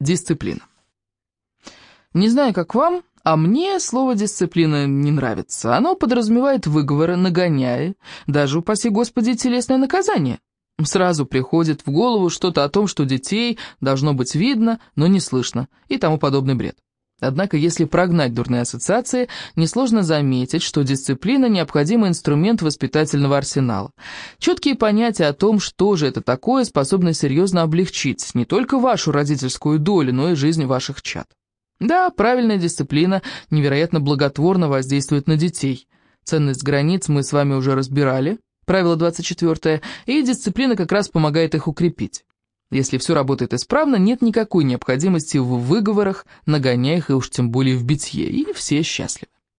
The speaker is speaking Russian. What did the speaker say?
Дисциплина. Не знаю, как вам, а мне слово «дисциплина» не нравится. Оно подразумевает выговоры, нагоняя, даже, упаси Господи, телесное наказание. Сразу приходит в голову что-то о том, что детей должно быть видно, но не слышно, и тому подобный бред. Однако, если прогнать дурные ассоциации, несложно заметить, что дисциплина – необходимый инструмент воспитательного арсенала. Четкие понятия о том, что же это такое, способны серьезно облегчить не только вашу родительскую долю, но и жизнь ваших чад. Да, правильная дисциплина невероятно благотворно воздействует на детей. Ценность границ мы с вами уже разбирали, правило 24, и дисциплина как раз помогает их укрепить. Если все работает исправно, нет никакой необходимости в выговорах, нагоняях и уж тем более в битье, и все счастливы.